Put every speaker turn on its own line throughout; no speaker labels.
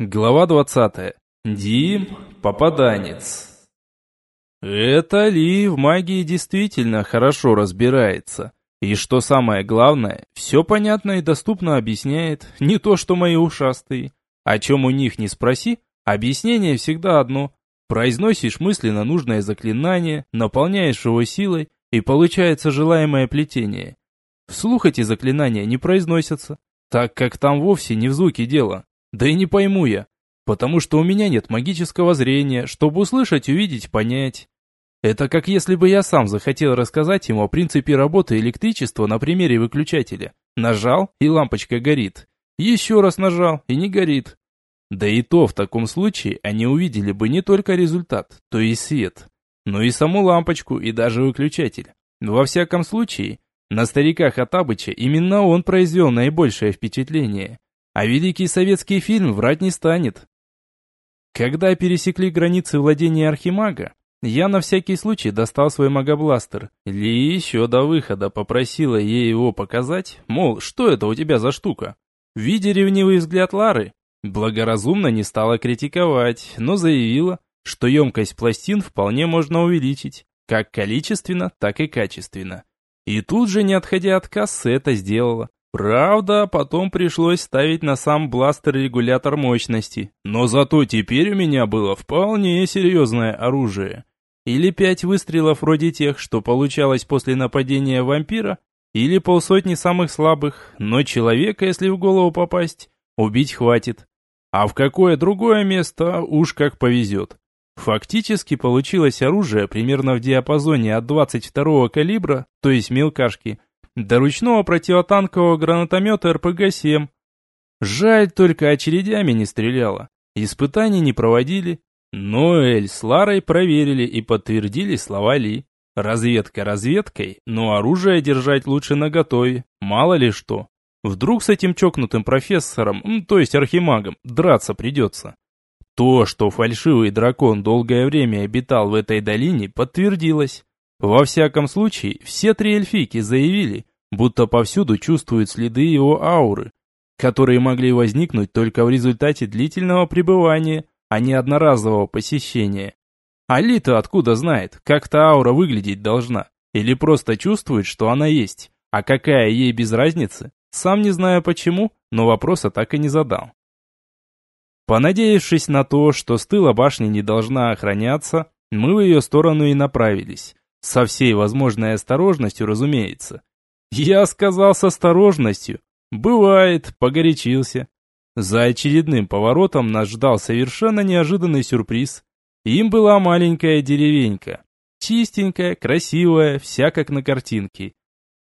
Глава 20. Дим, попаданец. Это Ли в магии действительно хорошо разбирается. И что самое главное, все понятно и доступно объясняет, не то что мои ушастые. О чем у них не спроси, объяснение всегда одно. Произносишь мысленно нужное заклинание, наполняешь его силой, и получается желаемое плетение. Вслух эти заклинания не произносятся, так как там вовсе не в звуке дело. Да и не пойму я, потому что у меня нет магического зрения, чтобы услышать, увидеть, понять. Это как если бы я сам захотел рассказать ему о принципе работы электричества на примере выключателя. Нажал, и лампочка горит. Еще раз нажал, и не горит. Да и то в таком случае они увидели бы не только результат, то есть свет, но и саму лампочку и даже выключатель. Во всяком случае, на стариках Хаттабыча именно он произвел наибольшее впечатление. А великий советский фильм врать не станет. Когда пересекли границы владения Архимага, я на всякий случай достал свой магобластер. Ли еще до выхода попросила ей его показать, мол, что это у тебя за штука. Видя ревнивый взгляд Лары, благоразумно не стала критиковать, но заявила, что емкость пластин вполне можно увеличить, как количественно, так и качественно. И тут же, не отходя от кассы, это сделала. Правда, потом пришлось ставить на сам бластер регулятор мощности, но зато теперь у меня было вполне серьезное оружие. Или пять выстрелов вроде тех, что получалось после нападения вампира, или полсотни самых слабых, но человека, если в голову попасть, убить хватит. А в какое другое место уж как повезет. Фактически получилось оружие примерно в диапазоне от 22 калибра, то есть мелкашки, до ручного противотанкового гранатомета РПГ-7. Жаль, только очередями не стреляло. Испытаний не проводили. Но Эль с Ларой проверили и подтвердили слова Ли. Разведка разведкой, но оружие держать лучше наготове, мало ли что. Вдруг с этим чокнутым профессором, то есть архимагом, драться придется. То, что фальшивый дракон долгое время обитал в этой долине, подтвердилось. Во всяком случае, все три эльфийки заявили, будто повсюду чувствуют следы его ауры, которые могли возникнуть только в результате длительного пребывания, а не одноразового посещения. Алита откуда знает, как та аура выглядеть должна? Или просто чувствует, что она есть? А какая ей без разницы? Сам не знаю почему, но вопроса так и не задал. Понадеявшись на то, что с тыла башни не должна охраняться, мы в ее сторону и направились. Со всей возможной осторожностью, разумеется. Я сказал с осторожностью. Бывает, погорячился. За очередным поворотом нас ждал совершенно неожиданный сюрприз. Им была маленькая деревенька. Чистенькая, красивая, вся как на картинке.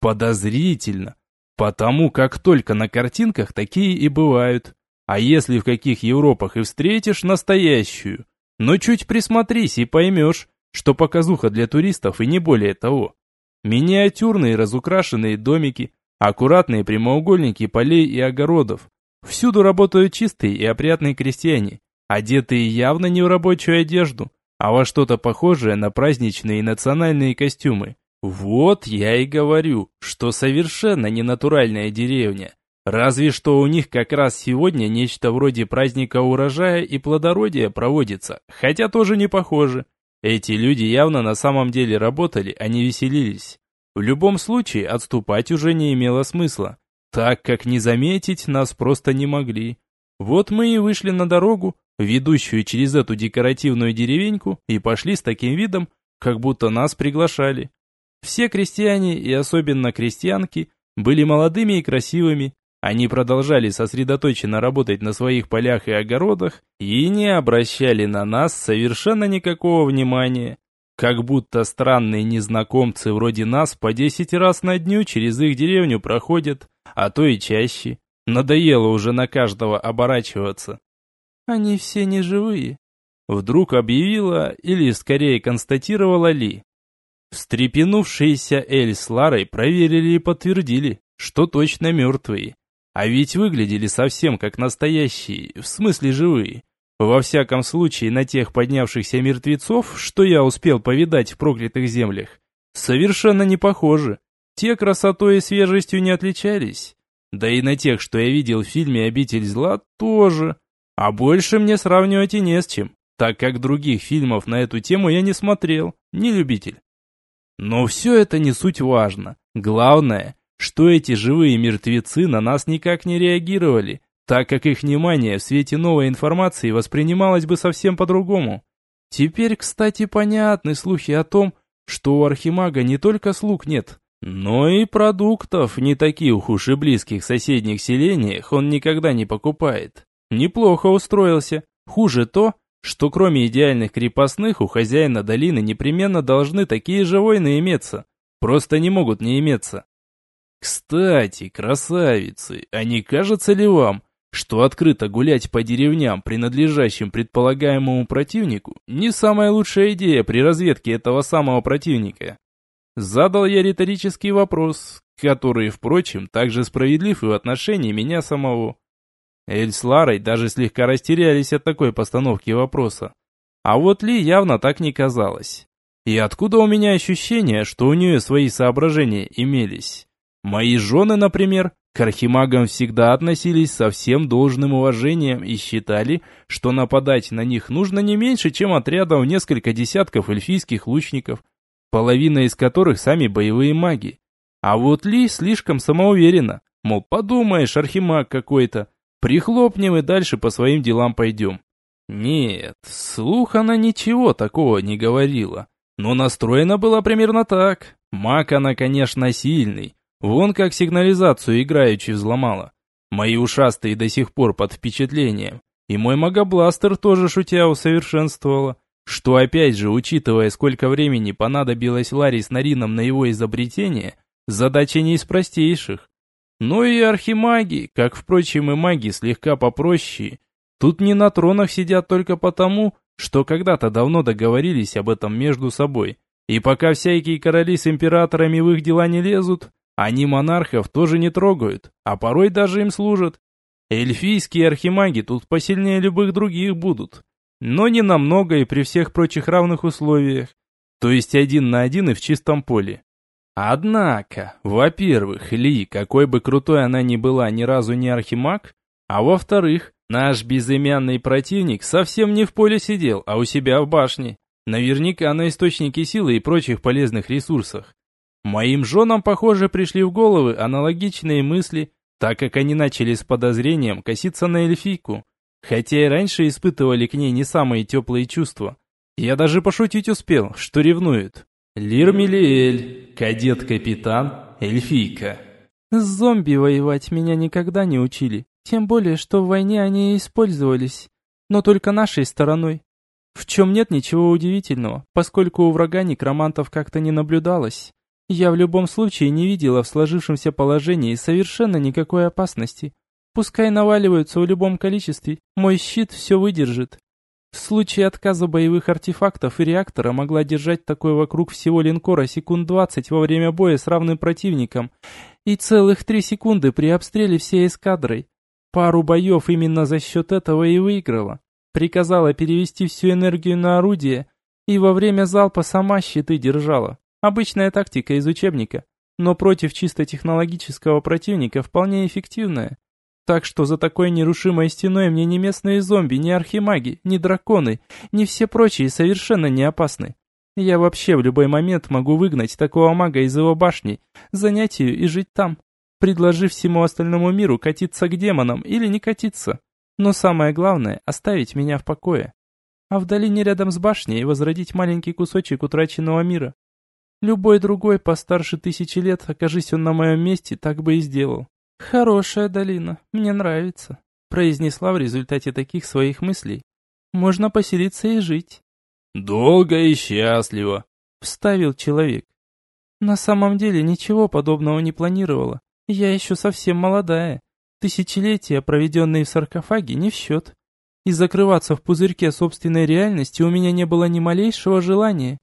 Подозрительно. Потому как только на картинках такие и бывают. А если в каких Европах и встретишь настоящую, но чуть присмотрись и поймешь, что показуха для туристов и не более того. Миниатюрные разукрашенные домики, аккуратные прямоугольники полей и огородов. Всюду работают чистые и опрятные крестьяне, одетые явно не в рабочую одежду, а во что-то похожее на праздничные национальные костюмы. Вот я и говорю, что совершенно не натуральная деревня. Разве что у них как раз сегодня нечто вроде праздника урожая и плодородия проводится, хотя тоже не похоже. Эти люди явно на самом деле работали, а не веселились. В любом случае, отступать уже не имело смысла, так как не заметить нас просто не могли. Вот мы и вышли на дорогу, ведущую через эту декоративную деревеньку, и пошли с таким видом, как будто нас приглашали. Все крестьяне, и особенно крестьянки, были молодыми и красивыми, они продолжали сосредоточенно работать на своих полях и огородах и не обращали на нас совершенно никакого внимания. Как будто странные незнакомцы вроде нас по десять раз на дню через их деревню проходят, а то и чаще. Надоело уже на каждого оборачиваться. Они все не живые. Вдруг объявила, или скорее констатировала Ли. Встрепенувшиеся Эль с Ларой проверили и подтвердили, что точно мертвые. А ведь выглядели совсем как настоящие, в смысле живые. Во всяком случае, на тех поднявшихся мертвецов, что я успел повидать в проклятых землях, совершенно не похожи. Те красотой и свежестью не отличались. Да и на тех, что я видел в фильме «Обитель зла», тоже. А больше мне сравнивать и не с чем, так как других фильмов на эту тему я не смотрел, не любитель. Но все это не суть важно. Главное, что эти живые мертвецы на нас никак не реагировали, так как их внимание в свете новой информации воспринималось бы совсем по-другому. Теперь, кстати, понятны слухи о том, что у Архимага не только слуг нет, но и продуктов, не таких уж и близких соседних селениях, он никогда не покупает. Неплохо устроился. Хуже то, что кроме идеальных крепостных у хозяина долины непременно должны такие же войны иметься. Просто не могут не иметься. Кстати, красавицы, а не кажется ли вам, что открыто гулять по деревням, принадлежащим предполагаемому противнику, не самая лучшая идея при разведке этого самого противника? Задал я риторический вопрос, который, впрочем, также справедлив и в отношении меня самого. Эль с Ларой даже слегка растерялись от такой постановки вопроса. А вот Ли явно так не казалось. И откуда у меня ощущение, что у нее свои соображения имелись? Мои жены, например, к архимагам всегда относились со всем должным уважением и считали, что нападать на них нужно не меньше, чем отрядом в несколько десятков эльфийских лучников, половина из которых сами боевые маги. А вот Ли слишком самоуверена, мол, подумаешь, архимаг какой-то, прихлопнем и дальше по своим делам пойдем. Нет, слух она ничего такого не говорила, но настроена была примерно так. Маг она, конечно, сильный, Вон как сигнализацию играючи взломала. Мои ушастые до сих пор под впечатлением. И мой магобластер тоже шутя усовершенствовала. Что опять же, учитывая, сколько времени понадобилось Ларри с Нарином на его изобретение, задача не из простейших. Ну и архимаги, как, впрочем, и маги слегка попроще, тут не на тронах сидят только потому, что когда-то давно договорились об этом между собой. И пока всякие короли с императорами в их дела не лезут, они монархов тоже не трогают, а порой даже им служат. Эльфийские архимаги тут посильнее любых других будут. Но не намного и при всех прочих равных условиях. То есть один на один и в чистом поле. Однако, во-первых, Ли, какой бы крутой она ни была, ни разу не архимаг, а во-вторых, наш безымянный противник совсем не в поле сидел, а у себя в башне. Наверняка на источнике силы и прочих полезных ресурсах. Моим женам, похоже, пришли в головы аналогичные мысли, так как они начали с подозрением коситься на эльфийку, хотя и раньше испытывали к ней не самые теплые чувства. Я даже пошутить успел, что ревнует. Лир Милиэль, кадет-капитан, эльфийка.
С зомби воевать меня никогда не учили, тем более, что в войне они использовались, но только нашей стороной. В чем нет ничего удивительного, поскольку у врага некромантов как-то не наблюдалось. Я в любом случае не видела в сложившемся положении совершенно никакой опасности. Пускай наваливаются в любом количестве, мой щит все выдержит. В случае отказа боевых артефактов и реактора могла держать такой вокруг всего линкора секунд 20 во время боя с равным противником и целых 3 секунды при обстреле всей эскадрой. Пару боев именно за счет этого и выиграла. Приказала перевести всю энергию на орудие и во время залпа сама щиты держала. Обычная тактика из учебника, но против чисто технологического противника вполне эффективная. Так что за такой нерушимой стеной мне ни местные зомби, ни архимаги, ни драконы, ни все прочие совершенно не опасны. Я вообще в любой момент могу выгнать такого мага из его башни, занять ее и жить там, предложив всему остальному миру катиться к демонам или не катиться. Но самое главное – оставить меня в покое. А в долине рядом с башней возродить маленький кусочек утраченного мира. Любой другой постарше тысячи лет, окажись он на моем месте, так бы и сделал. «Хорошая долина, мне нравится», — произнесла в результате таких своих мыслей. «Можно поселиться и жить».
«Долго и счастливо», —
вставил человек. «На самом деле ничего подобного не планировала. Я еще совсем молодая. Тысячелетия, проведенные в саркофаге, не в счет. И закрываться в пузырьке собственной реальности у меня не было ни малейшего желания.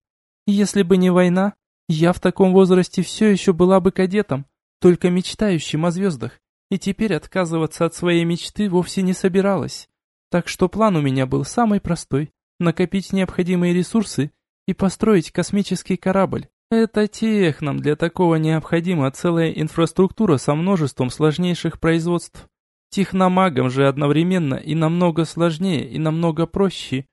Если бы не война, я в таком возрасте все еще была бы кадетом, только мечтающим о звездах, и теперь отказываться от своей мечты вовсе не собиралась. Так что план у меня был самый простой – накопить необходимые ресурсы и построить космический корабль. Это тех нам для такого необходима целая инфраструктура со множеством сложнейших производств. Техномагом же одновременно и намного сложнее, и намного проще.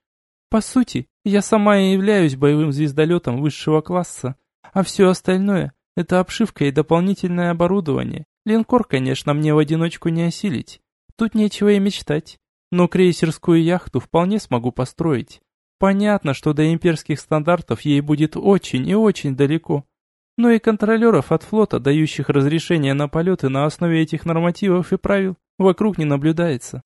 По сути, я сама и являюсь боевым звездолетом высшего класса, а все остальное — это обшивка и дополнительное оборудование. Линкор, конечно, мне в одиночку не осилить. Тут нечего и мечтать. Но крейсерскую яхту вполне смогу построить. Понятно, что до имперских стандартов ей будет очень и очень далеко. Но и контролеров от флота, дающих разрешение на полеты на основе этих нормативов и правил, вокруг не наблюдается.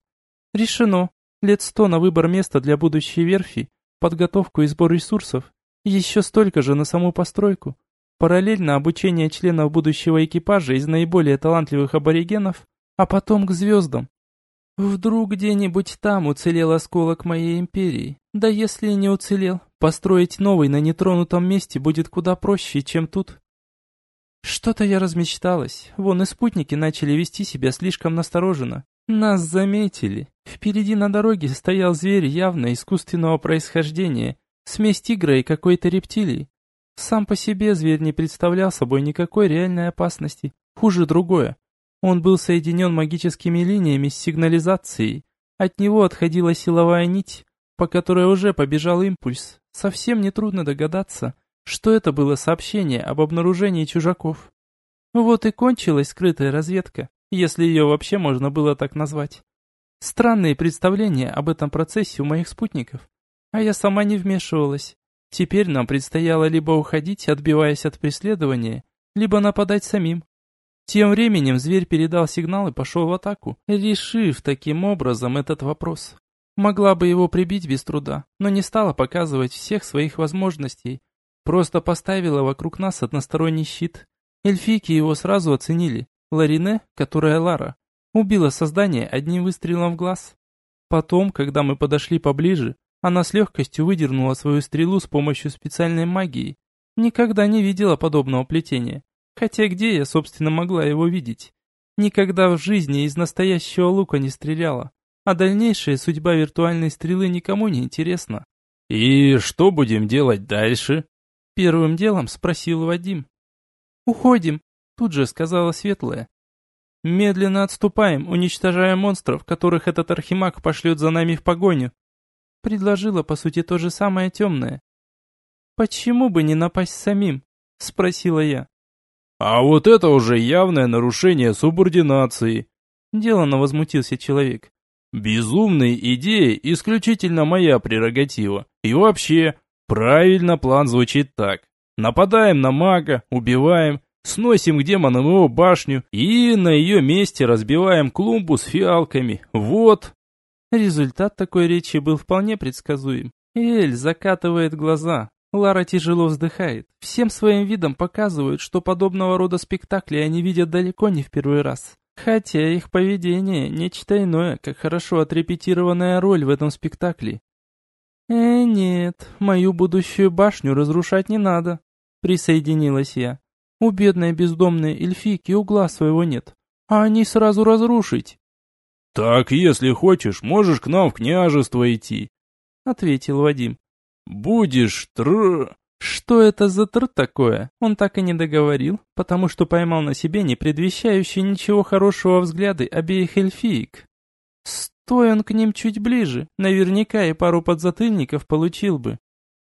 Решено. Лет сто на выбор места для будущей верфи, подготовку и сбор ресурсов, еще столько же на саму постройку. Параллельно обучение членов будущего экипажа из наиболее талантливых аборигенов, а потом к звездам. Вдруг где-нибудь там уцелел осколок моей империи. Да если и не уцелел, построить новый на нетронутом месте будет куда проще, чем тут. Что-то я размечталась. Вон и спутники начали вести себя слишком настороженно. Нас заметили. Впереди на дороге стоял зверь явно искусственного происхождения, смесь тигра и какой-то рептилии. Сам по себе зверь не представлял собой никакой реальной опасности. Хуже другое. Он был соединен магическими линиями с сигнализацией. От него отходила силовая нить, по которой уже побежал импульс. Совсем нетрудно догадаться, что это было сообщение об обнаружении чужаков. Вот и кончилась скрытая разведка, если ее вообще можно было так назвать. Странные представления об этом процессе у моих спутников, а я сама не вмешивалась. Теперь нам предстояло либо уходить, отбиваясь от преследования, либо нападать самим. Тем временем зверь передал сигнал и пошел в атаку, решив таким образом этот вопрос. Могла бы его прибить без труда, но не стала показывать всех своих возможностей. Просто поставила вокруг нас односторонний щит. Эльфийки его сразу оценили. Ларине, которая Лара, убила создание одним выстрелом в глаз. Потом, когда мы подошли поближе, она с легкостью выдернула свою стрелу с помощью специальной магии. Никогда не видела подобного плетения. Хотя где я, собственно, могла его видеть? Никогда в жизни из настоящего лука не стреляла. А дальнейшая судьба виртуальной стрелы никому не интересна.
«И что будем делать дальше?»
Первым делом спросил Вадим. «Уходим», тут же сказала Светлая. «Медленно отступаем, уничтожая монстров, которых этот архимаг пошлет за нами в погоню предложила, по сути, то же самое темное. «Почему бы не напасть самим?» — спросила я.
«А вот это уже явное нарушение субординации!»
Делано возмутился человек.
«Безумные идеи исключительно моя прерогатива. И вообще, правильно план звучит так. Нападаем на мага, убиваем, сносим к демонам его башню и на ее месте разбиваем клумбу с фиалками. Вот!»
Результат такой речи был вполне предсказуем. Эль закатывает глаза. Лара тяжело вздыхает. Всем своим видом показывают, что подобного рода спектакли они видят далеко не в первый раз. Хотя их поведение – нечто иное, как хорошо отрепетированная роль в этом спектакле. «Э, нет, мою будущую башню разрушать не надо», – присоединилась я. «У бедной бездомной эльфийки угла своего нет, а они сразу разрушить».
«Так, если хочешь, можешь к нам в княжество идти», — ответил Вадим. «Будешь тр...»
Что это за тр такое? Он так и не договорил, потому что поймал на себе не предвещающие ничего хорошего взгляды обеих эльфиек. Стой он к ним чуть ближе, наверняка и пару подзатыльников получил бы.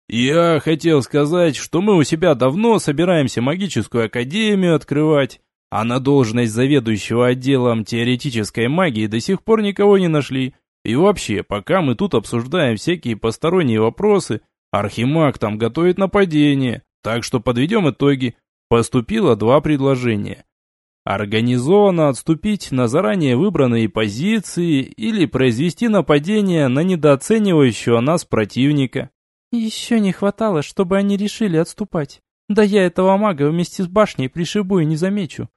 «Я хотел сказать, что мы у себя давно собираемся магическую академию открывать, а на должность заведующего отделом теоретической магии до сих пор никого не нашли. И вообще, пока мы тут обсуждаем всякие посторонние вопросы, Архимаг там готовит нападение. Так что подведем итоги. Поступило два предложения. Организованно отступить на заранее выбранные позиции или произвести нападение на недооценивающего нас противника.
Еще не хватало, чтобы они решили отступать. Да я этого мага вместе с башней пришибу и не замечу.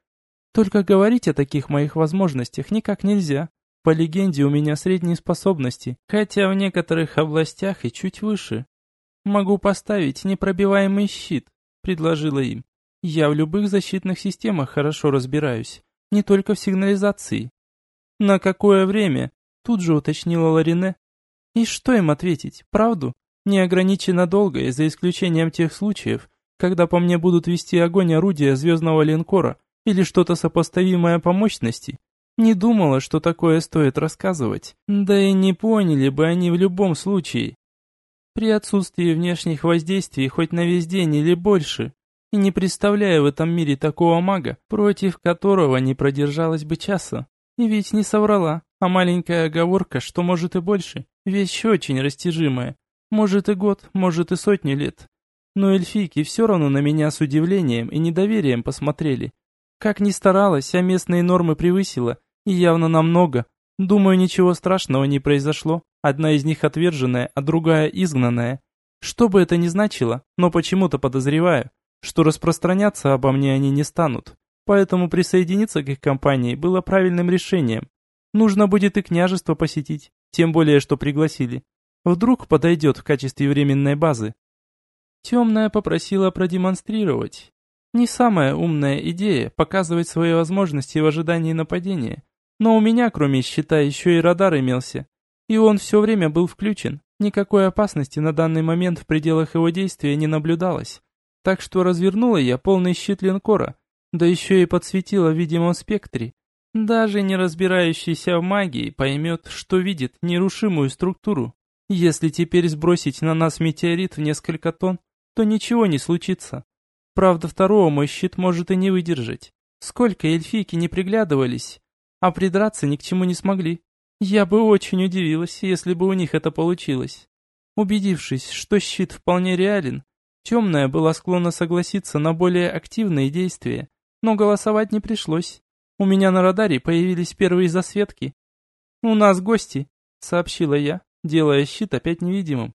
Только говорить о таких моих возможностях никак нельзя. По легенде у меня средние способности, хотя в некоторых областях и чуть выше. Могу поставить непробиваемый щит, предложила им. Я в любых защитных системах хорошо разбираюсь, не только в сигнализации. На какое время? Тут же уточнила Ларине. И что им ответить? Правду? Неограниченно долго, и за исключением тех случаев, когда по мне будут вести огонь орудия звездного линкора, или что-то сопоставимое по мощности. Не думала, что такое стоит рассказывать. Да и не поняли бы они в любом случае. При отсутствии внешних воздействий хоть на весь день или больше. И не представляю в этом мире такого мага, против которого не продержалась бы часа. И ведь не соврала, а маленькая оговорка, что может и больше. Вещь очень растяжимая. Может и год, может и сотню лет. Но эльфийки все равно на меня с удивлением и недоверием посмотрели. Как ни старалась, а местные нормы превысила, и явно намного. Думаю, ничего страшного не произошло. Одна из них отверженная, а другая изгнанная. Что бы это ни значило, но почему-то подозреваю, что распространяться обо мне они не станут. Поэтому присоединиться к их компании было правильным решением. Нужно будет и княжество посетить, тем более, что пригласили. Вдруг подойдет в качестве временной базы. Темная попросила продемонстрировать. Не самая умная идея показывать свои возможности в ожидании нападения. Но у меня, кроме щита, еще и радар имелся. И он все время был включен. Никакой опасности на данный момент в пределах его действия не наблюдалось. Так что развернула я полный щит линкора, да еще и подсветила в видимом спектре. Даже не разбирающийся в магии поймет, что видит нерушимую структуру. Если теперь сбросить на нас метеорит в несколько тонн, то ничего не случится. Правда, второго мой щит может и не выдержать. Сколько эльфийки не приглядывались, а придраться ни к чему не смогли. Я бы очень удивилась, если бы у них это получилось. Убедившись, что щит вполне реален, темная была склонна согласиться на более активные действия, но голосовать не пришлось. У меня на радаре появились первые засветки. «У нас гости», — сообщила я, делая щит опять невидимым.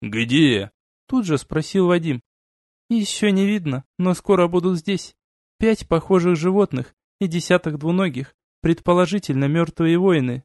«Где?»
— тут же спросил Вадим. Еще не видно, но скоро будут здесь. Пять похожих животных и десяток двуногих, предположительно мертвые воины.